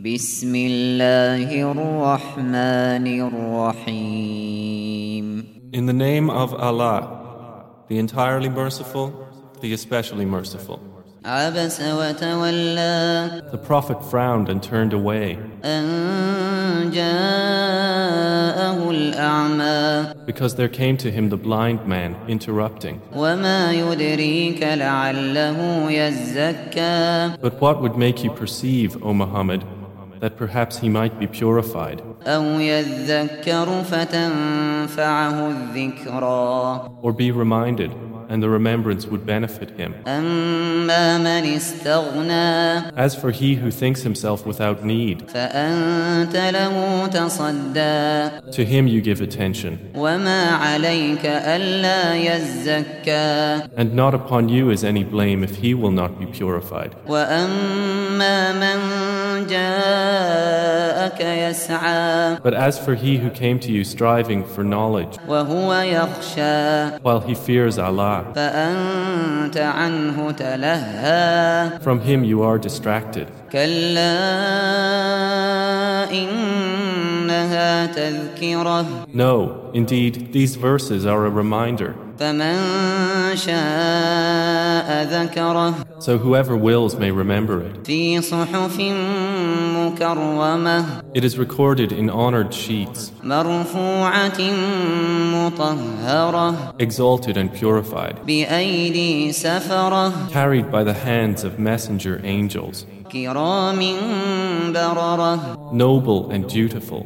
بسم الله الرحمن الرحيم In the name of Allah, the entirely merciful, the especially merciful. عبس وتولى The Prophet frowned and turned away أن جاءه الأعمى because there came to him the blind man interrupting. وما يدريك لعله يزكى But what would make you perceive, O Muhammad, that perhaps he might be purified. Or be reminded and the remembrance would benefit him. As for he who thinks himself without need, to him you give attention. And not upon you is any blame if he will not be purified. But as for he who came to you striving for knowledge, while he fears Allah, تلهى from him you are distracted. كلا إنها تذكرة No, indeed, these verses are a reminder. So whoever wills may remember it. It is recorded in honored sheets, exalted and purified, carried by the hands of messenger angels. Noble and dutiful.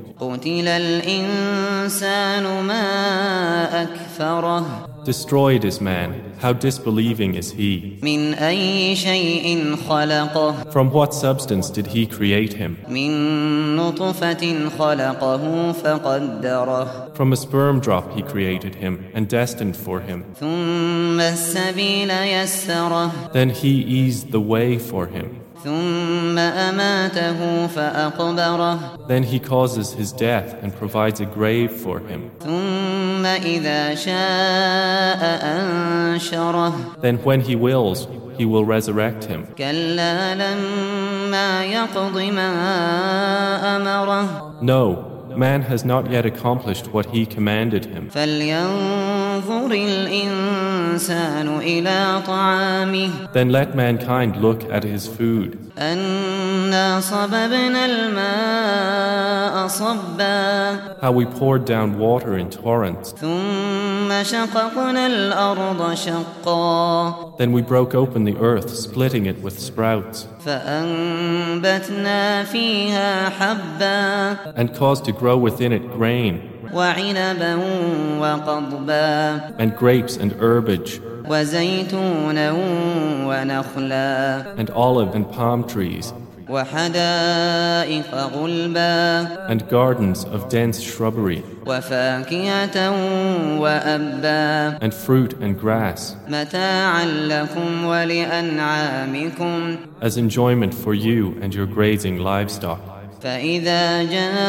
Destroyed is man. How disbelieving is he? From what substance did he create him? From a sperm drop he created him and destined for him. Then he eased the way for him. Then he causes his death and provides a grave for him. ثم إذا شاء أنشره Then when he wills, he will resurrect him. كلا لما يقض ما أمره No, Man has not yet accomplished what he commanded him. Then let mankind look at his food. How we poured down water in torrents. Then we broke open the earth, splitting it with sprouts. And caused a grow within it grain and grapes and herbage and olive and palm trees and gardens of dense shrubbery and fruit and grass as enjoyment for you and your grazing livestock. فإذا جاءت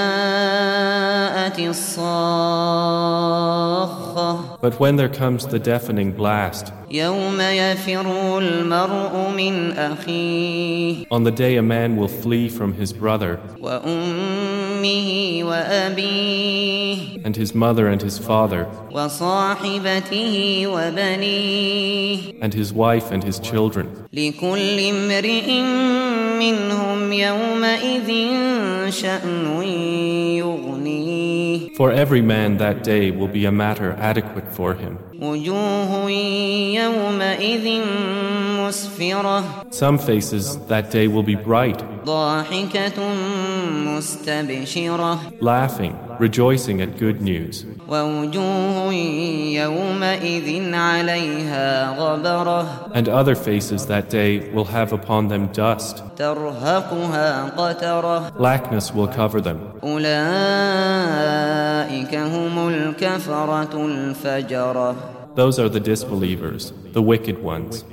الصاخة But when there comes the deafening blast, يوم يفر المرء من أخيه on the day a man will flee from his brother, وأمه وأبيه and his mother and his father, وصاحبته وبنيه and his wife and his children. لكل امرئ منهم يومئذ شأن يغنيه For every man that day will be a matter adequate for him. Some faces that day will be bright, laughing, rejoicing at good news. And other faces that day will have upon them dust. Blackness will cover them. Those are the disbelievers, the wicked ones.